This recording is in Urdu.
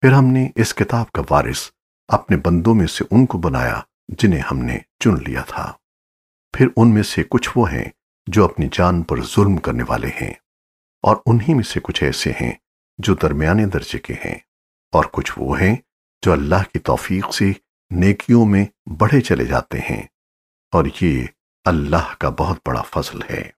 پھر ہم نے اس کتاب کا وارث اپنے بندوں میں سے ان کو بنایا جنہیں ہم نے چن لیا تھا۔ پھر ان میں سے کچھ وہ ہیں جو اپنی جان پر ظلم کرنے والے ہیں اور انہی میں سے کچھ ایسے ہیں جو درمیانے درجے کے ہیں اور کچھ وہ ہیں جو اللہ کی توفیق سے نیکیوں میں بڑھے چلے جاتے ہیں اور یہ اللہ کا بہت بڑا فضل ہے۔